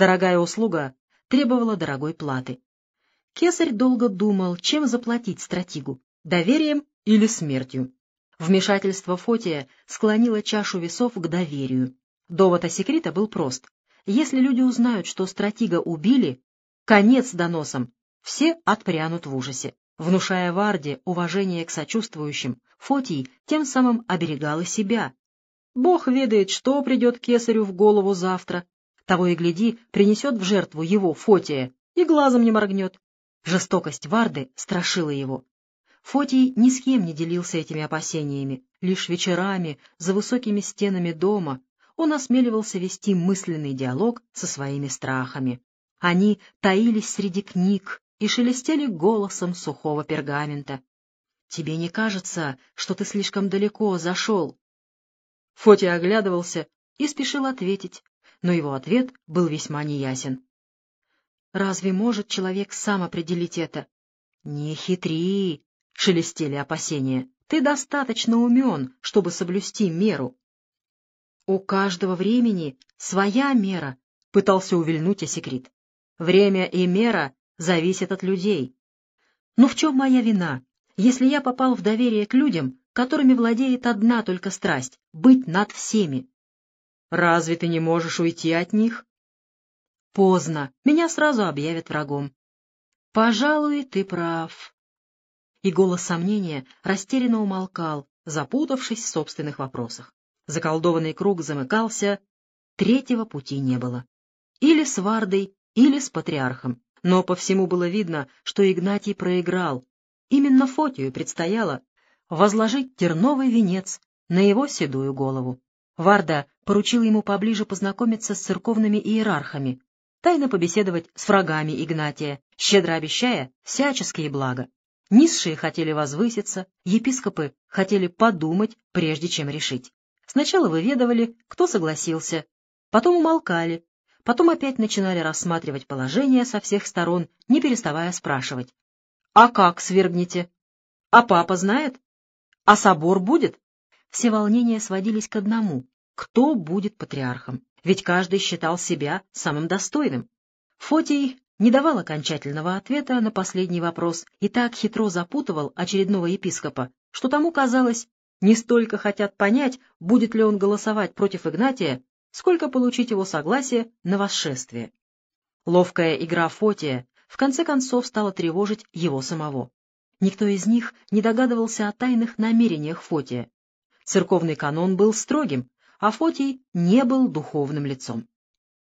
Дорогая услуга требовала дорогой платы. Кесарь долго думал, чем заплатить стратегу — доверием или смертью. Вмешательство Фотия склонило чашу весов к доверию. Довод Асекрита был прост. Если люди узнают, что стратега убили, конец доносам, все отпрянут в ужасе. Внушая Варде уважение к сочувствующим, Фотий тем самым оберегал себя. Бог ведает, что придет кесарю в голову завтра. Того и гляди, принесет в жертву его, Фотия, и глазом не моргнет. Жестокость Варды страшила его. Фотий ни с кем не делился этими опасениями. Лишь вечерами, за высокими стенами дома, он осмеливался вести мысленный диалог со своими страхами. Они таились среди книг, и шелестели голосом сухого пергамента. «Тебе не кажется, что ты слишком далеко зашел?» Фотя оглядывался и спешил ответить, но его ответ был весьма неясен. «Разве может человек сам определить это?» «Не хитри!» — шелестели опасения. «Ты достаточно умен, чтобы соблюсти меру». «У каждого времени своя мера», — пытался увильнуть Осекрит. «Время и мера зависит от людей. Но в чем моя вина, если я попал в доверие к людям, которыми владеет одна только страсть — быть над всеми? Разве ты не можешь уйти от них? Поздно, меня сразу объявят врагом. Пожалуй, ты прав. И голос сомнения растерянно умолкал, запутавшись в собственных вопросах. Заколдованный круг замыкался, третьего пути не было. Или с Вардой, или с патриархом. Но по всему было видно, что Игнатий проиграл. Именно Фотию предстояло возложить терновый венец на его седую голову. Варда поручил ему поближе познакомиться с церковными иерархами, тайно побеседовать с врагами Игнатия, щедро обещая всяческие блага. Низшие хотели возвыситься, епископы хотели подумать, прежде чем решить. Сначала выведывали, кто согласился, потом умолкали, Потом опять начинали рассматривать положение со всех сторон, не переставая спрашивать. «А как свергнете? А папа знает? А собор будет?» Все волнения сводились к одному — кто будет патриархом? Ведь каждый считал себя самым достойным. Фотий не давал окончательного ответа на последний вопрос и так хитро запутывал очередного епископа, что тому казалось, не столько хотят понять, будет ли он голосовать против Игнатия, сколько получить его согласие на восшествие. Ловкая игра Фотия в конце концов стала тревожить его самого. Никто из них не догадывался о тайных намерениях Фотия. Церковный канон был строгим, а Фотий не был духовным лицом.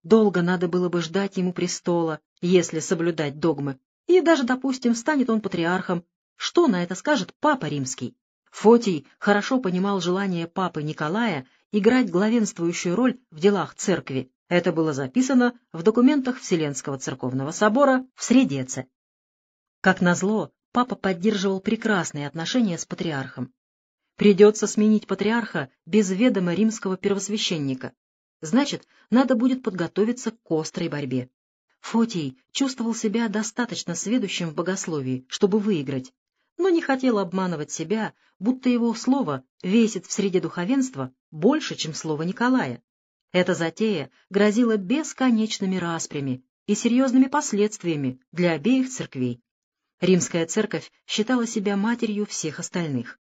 Долго надо было бы ждать ему престола, если соблюдать догмы, и даже, допустим, станет он патриархом. Что на это скажет Папа Римский? Фотий хорошо понимал желание Папы Николая играть главенствующую роль в делах церкви. Это было записано в документах Вселенского церковного собора в Средеце. Как назло, папа поддерживал прекрасные отношения с патриархом. Придется сменить патриарха без ведома римского первосвященника. Значит, надо будет подготовиться к острой борьбе. Фотий чувствовал себя достаточно сведущим в богословии, чтобы выиграть, но не хотел обманывать себя, будто его слово весит в среде духовенства больше, чем слово Николая. Эта затея грозила бесконечными распрями и серьезными последствиями для обеих церквей. Римская церковь считала себя матерью всех остальных.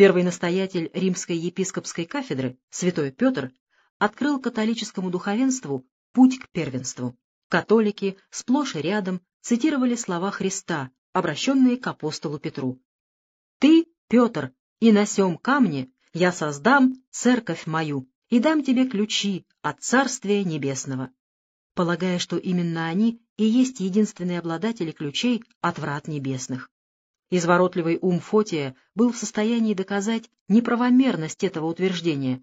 Первый настоятель римской епископской кафедры, святой Петр, открыл католическому духовенству путь к первенству. Католики сплошь и рядом цитировали слова Христа, обращенные к апостолу Петру. «Ты, Петр, и на сем камне я создам церковь мою и дам тебе ключи от Царствия Небесного», полагая, что именно они и есть единственные обладатели ключей от врат небесных. Изворотливый ум Фотия был в состоянии доказать неправомерность этого утверждения,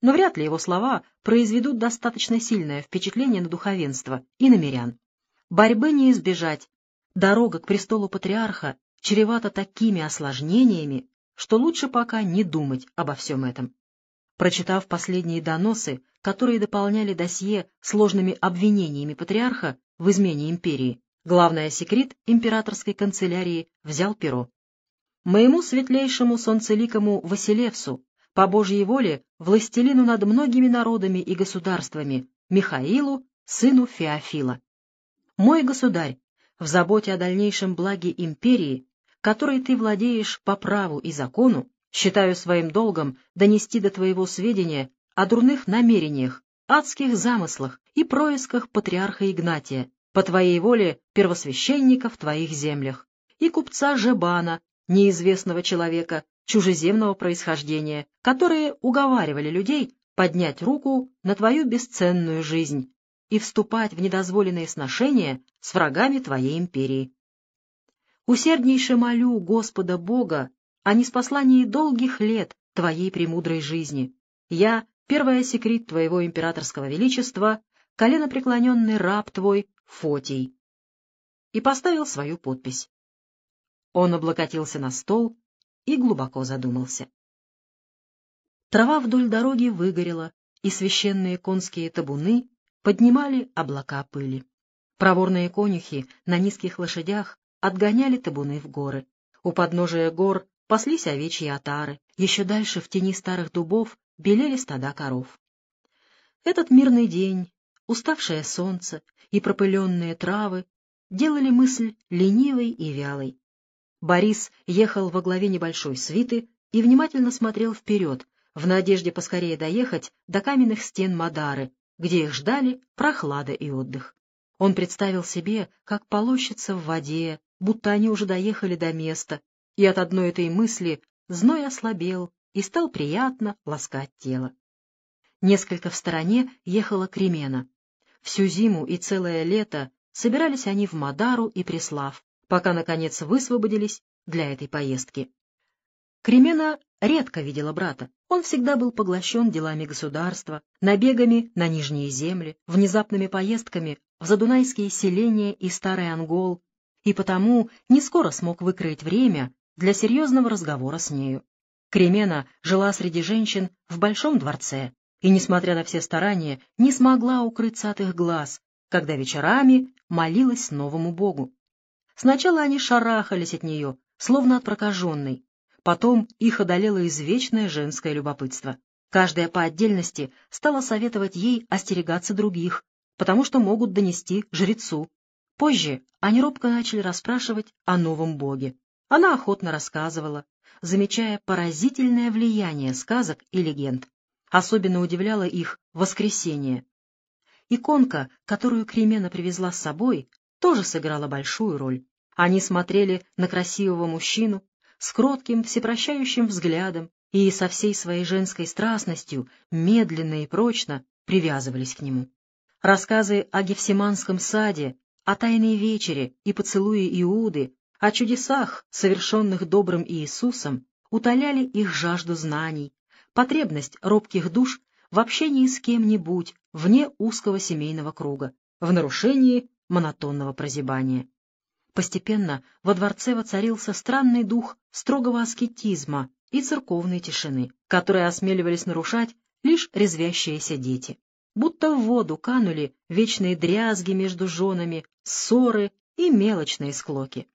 но вряд ли его слова произведут достаточно сильное впечатление на духовенство и на мирян. Борьбы не избежать, Дорога к престолу патриарха чревата такими осложнениями, что лучше пока не думать обо всем этом. Прочитав последние доносы, которые дополняли досье сложными обвинениями патриарха в измене империи, главный секрет императорской канцелярии взял перо. «Моему светлейшему солнцеликому Василевсу, по Божьей воле, властелину над многими народами и государствами, Михаилу, сыну Феофила. «Мой государь, в заботе о дальнейшем благе империи, которой ты владеешь по праву и закону, считаю своим долгом донести до твоего сведения о дурных намерениях, адских замыслах и происках патриарха Игнатия, по твоей воле первосвященника в твоих землях, и купца Жебана, неизвестного человека, чужеземного происхождения, которые уговаривали людей поднять руку на твою бесценную жизнь и вступать в недозволенные сношения с врагами твоей империи. Усерднейше молю Господа Бога о неспослании долгих лет твоей премудрой жизни. Я, первая секрет твоего императорского величества, коленопреклоненный раб твой Фотий. И поставил свою подпись. Он облокотился на стол и глубоко задумался. Трава вдоль дороги выгорела, и священные конские табуны поднимали облака пыли. Проворные конюхи на низких лошадях отгоняли табуны в горы. У подножия гор паслись овечьи отары, еще дальше в тени старых дубов белели стада коров. Этот мирный день, уставшее солнце и пропыленные травы делали мысль ленивой и вялой. Борис ехал во главе небольшой свиты и внимательно смотрел вперед, в надежде поскорее доехать до каменных стен Мадары, где их ждали прохлада и отдых. Он представил себе, как полощется в воде, будто они уже доехали до места, и от одной этой мысли зной ослабел и стал приятно ласкать тело. Несколько в стороне ехала Кремена. Всю зиму и целое лето собирались они в Мадару и Преслав, пока, наконец, высвободились для этой поездки. Кремена редко видела брата. Он всегда был поглощен делами государства, набегами на нижние земли, внезапными поездками в задунайские селения и Старый Ангол, и потому не скоро смог выкроить время для серьезного разговора с нею. Кремена жила среди женщин в большом дворце и, несмотря на все старания, не смогла укрыться от их глаз, когда вечерами молилась новому богу. Сначала они шарахались от нее, словно от прокаженной. Потом их одолело извечное женское любопытство. Каждая по отдельности стала советовать ей остерегаться других, потому что могут донести жрецу. Позже они робко начали расспрашивать о новом боге. Она охотно рассказывала, замечая поразительное влияние сказок и легенд. Особенно удивляло их воскресение. Иконка, которую Кремена привезла с собой, тоже сыграла большую роль. Они смотрели на красивого мужчину с кротким, всепрощающим взглядом и со всей своей женской страстностью медленно и прочно привязывались к нему. Рассказы о Гефсиманском саде, о Тайной вечере и поцелуе Иуды, о чудесах, совершенных добрым Иисусом, утоляли их жажду знаний, потребность робких душ в общении с кем-нибудь вне узкого семейного круга, в нарушении монотонного прозябания. Постепенно во дворце воцарился странный дух строгого аскетизма и церковной тишины, которые осмеливались нарушать лишь резвящиеся дети. Будто в воду канули вечные дрязги между женами, ссоры и мелочные склоки.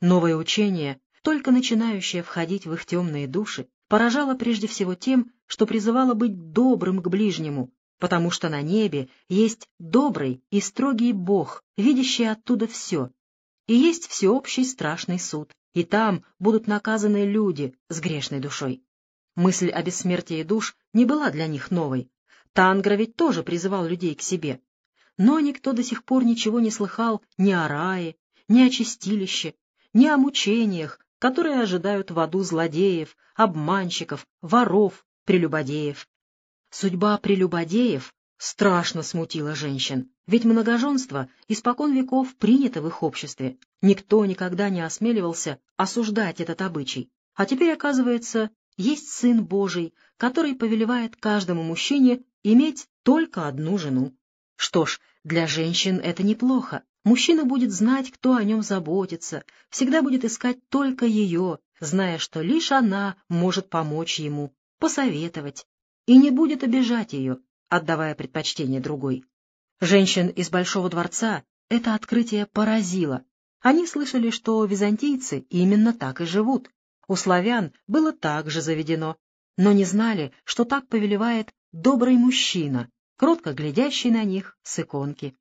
Новое учение, только начинающее входить в их темные души, поражало прежде всего тем, что призывало быть добрым к ближнему, потому что на небе есть добрый и строгий Бог, видящий оттуда все, и есть всеобщий страшный суд, и там будут наказаны люди с грешной душой. Мысль о бессмертии душ не была для них новой. Тангра ведь тоже призывал людей к себе. Но никто до сих пор ничего не слыхал ни о рае, ни о чистилище, ни о мучениях, которые ожидают в аду злодеев, обманщиков, воров, прелюбодеев. Судьба прелюбодеев страшно смутила женщин, ведь многоженство испокон веков принято в их обществе. Никто никогда не осмеливался осуждать этот обычай. А теперь, оказывается, есть Сын Божий, который повелевает каждому мужчине иметь только одну жену. Что ж, для женщин это неплохо. Мужчина будет знать, кто о нем заботится, всегда будет искать только ее, зная, что лишь она может помочь ему, посоветовать, и не будет обижать ее, отдавая предпочтение другой. Женщин из Большого дворца это открытие поразило. Они слышали, что византийцы именно так и живут. У славян было так же заведено, но не знали, что так повелевает добрый мужчина, кротко глядящий на них с иконки.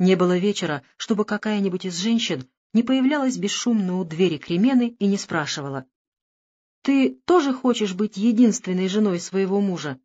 Не было вечера, чтобы какая-нибудь из женщин не появлялась бесшумно у двери Кремены и не спрашивала. «Ты тоже хочешь быть единственной женой своего мужа?»